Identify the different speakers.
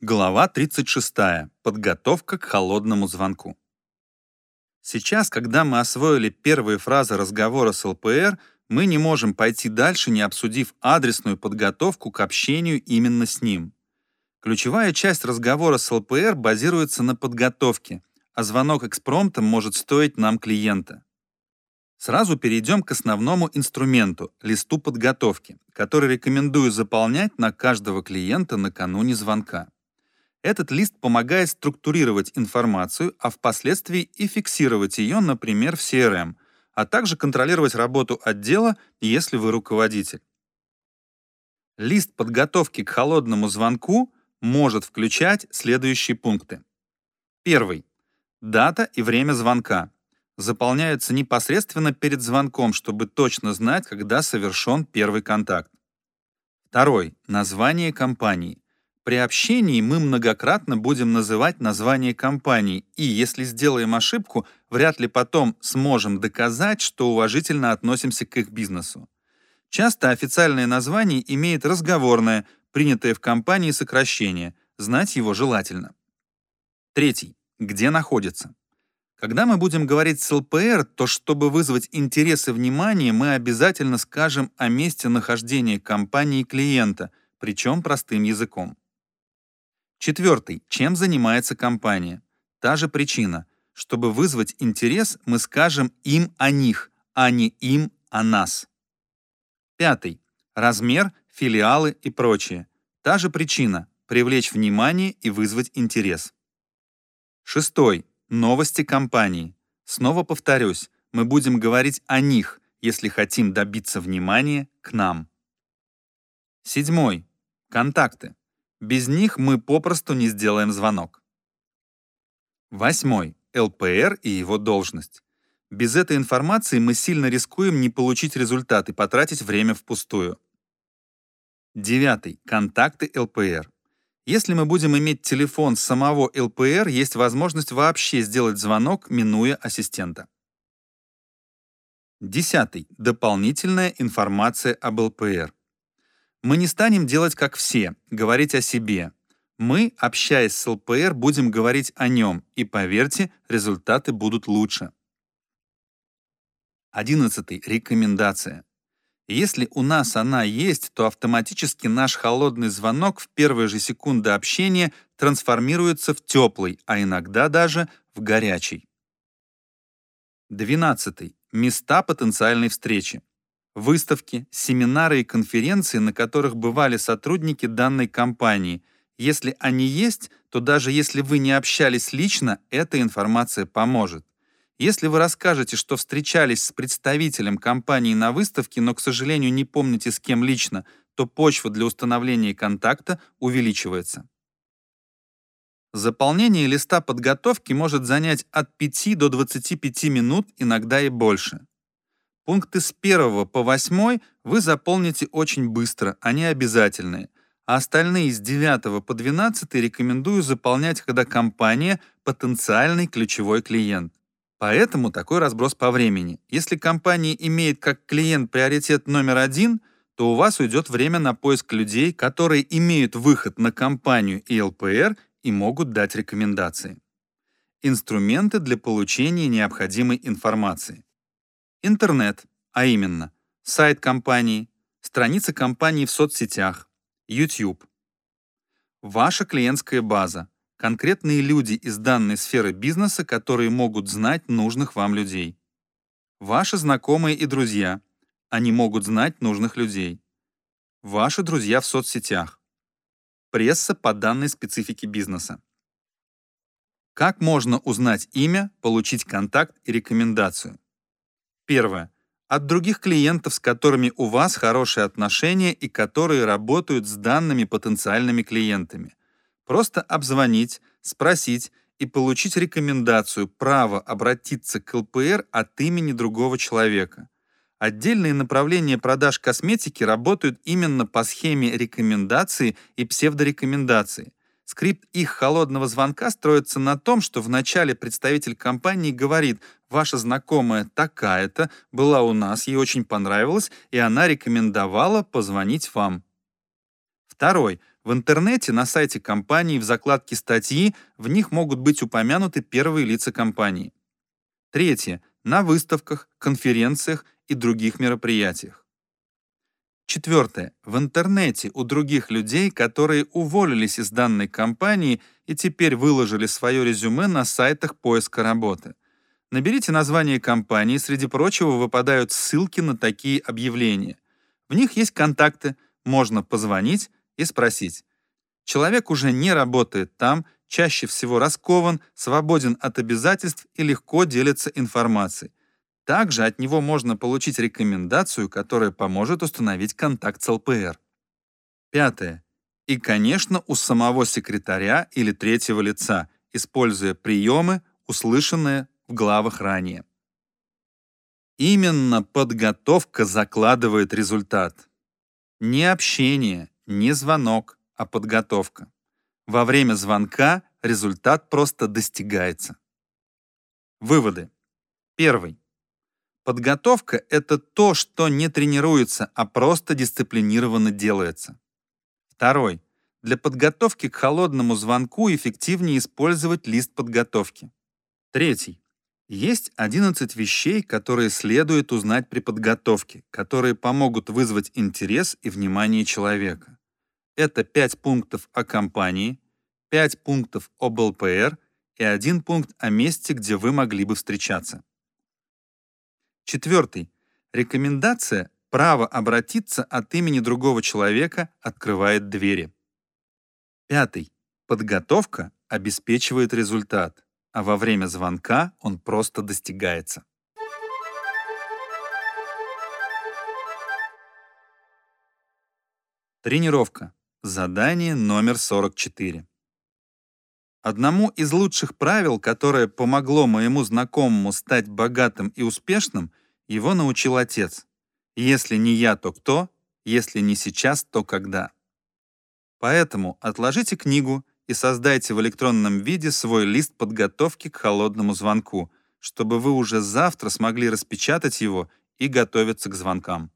Speaker 1: Глава 36. Подготовка к холодному звонку. Сейчас, когда мы освоили первые фразы разговора с ЛПР, мы не можем пойти дальше, не обсудив адресную подготовку к общению именно с ним. Ключевая часть разговора с ЛПР базируется на подготовке, а звонок экспромтом может стоить нам клиента. Сразу перейдем к основному инструменту — листу подготовки, который рекомендую заполнять на каждого клиента накануне звонка. Этот лист помогает структурировать информацию, а впоследствии и фиксировать ее, например, в CRM, а также контролировать работу отдела, если вы руководитель. Лист подготовки к холодному звонку может включать следующие пункты. Первый. Дата и время звонка. Заполняются непосредственно перед звонком, чтобы точно знать, когда совершен первый контакт. Второй. Название компании. При общении мы многократно будем называть название компании, и если сделаем ошибку, вряд ли потом сможем доказать, что уважительно относимся к их бизнесу. Часто официальное название имеет разговорное, принятое в компании сокращение, знать его желательно. Третий. Где находится? Когда мы будем говорить с ЛПР, то чтобы вызвать интерес и внимание, мы обязательно скажем о месте нахождения компании клиента, причем простым языком. Четвертый. Чем занимается компания? Та же причина. Чтобы вызвать интерес, мы скажем им о них, а не им о нас. Пятый. Размер, филиалы и прочее. Та же причина. Привлечь внимание и вызвать интерес. Шестой. Новости компании. Снова повторюсь, мы будем говорить о них, если хотим добиться внимания к нам. Седьмой. Контакты. Без них мы попросту не сделаем звонок. Восьмой. ЛПР и его должность. Без этой информации мы сильно рискуем не получить результат и потратить время впустую. Девятый. Контакты ЛПР. Если мы будем иметь телефон самого ЛПР, есть возможность вообще сделать звонок, минуя ассистента. Десятый. Дополнительная информация об ЛПР. Мы не станем делать как все, говорить о себе. Мы, общаясь с ЛПР, будем говорить о нем, и поверьте, результаты будут лучше. 11. Рекомендация. Если у нас она есть, то автоматически наш холодный звонок в первые же секунды общения трансформируется в теплый, а иногда даже в горячий. 12. Места потенциальной встречи выставки, семинары и конференции, на которых бывали сотрудники данной компании. Если они есть, то даже если вы не общались лично, эта информация поможет. Если вы расскажете, что встречались с представителем компании на выставке, но, к сожалению, не помните с кем лично, то почва для установления контакта увеличивается. Заполнение листа подготовки может занять от 5 до 25 минут, иногда и больше. Пункты с 1 по 8 вы заполните очень быстро, они обязательные, а остальные с 9 по 12 рекомендую заполнять, когда компания — потенциальный ключевой клиент. Поэтому такой разброс по времени. Если компания имеет как клиент приоритет номер один, то у вас уйдет время на поиск людей, которые имеют выход на компанию и ЛПР и могут дать рекомендации. Инструменты для получения необходимой информации. Интернет, а именно сайт компании, страница компании в соцсетях, YouTube. Ваша клиентская база, конкретные люди из данной сферы бизнеса, которые могут знать нужных вам людей. Ваши знакомые и друзья, они могут знать нужных людей. Ваши друзья в соцсетях. Пресса по данной специфике бизнеса. Как можно узнать имя, получить контакт и рекомендацию? Первое. От других клиентов, с которыми у вас хорошие отношения и которые работают с данными потенциальными клиентами. Просто обзвонить, спросить и получить рекомендацию, право обратиться к ЛПР от имени другого человека. Отдельные направления продаж косметики работают именно по схеме рекомендации и псевдорекомендации. Скрипт их холодного звонка строится на том, что вначале представитель компании говорит «Ваша знакомая такая-то была у нас, ей очень понравилось, и она рекомендовала позвонить вам». Второй. В интернете, на сайте компании, в закладке статьи, в них могут быть упомянуты первые лица компании. Третье. На выставках, конференциях и других мероприятиях. Четвертое. В интернете у других людей, которые уволились из данной компании и теперь выложили свое резюме на сайтах поиска работы. Наберите название компании, среди прочего выпадают ссылки на такие объявления. В них есть контакты, можно позвонить и спросить. Человек уже не работает там, чаще всего раскован, свободен от обязательств и легко делится информацией. Также от него можно получить рекомендацию, которая поможет установить контакт с ЛПР. Пятое. И, конечно, у самого секретаря или третьего лица, используя приемы, услышанные в главах ранее. Именно подготовка закладывает результат. Не общение, не звонок, а подготовка. Во время звонка результат просто достигается. Выводы. Первый. Подготовка — это то, что не тренируется, а просто дисциплинированно делается. Второй. Для подготовки к холодному звонку эффективнее использовать лист подготовки. Третий. Есть 11 вещей, которые следует узнать при подготовке, которые помогут вызвать интерес и внимание человека. Это 5 пунктов о компании, 5 пунктов об ЛПР и один пункт о месте, где вы могли бы встречаться. Четвертый. Рекомендация «Право обратиться от имени другого человека открывает двери». Пятый. Подготовка обеспечивает результат, а во время звонка он просто достигается. Тренировка. Задание номер 44. Одному из лучших правил, которое помогло моему знакомому стать богатым и успешным, его научил отец. Если не я, то кто? Если не сейчас, то когда? Поэтому отложите книгу и создайте в электронном виде свой лист подготовки к холодному звонку, чтобы вы уже завтра смогли распечатать его и готовиться к звонкам.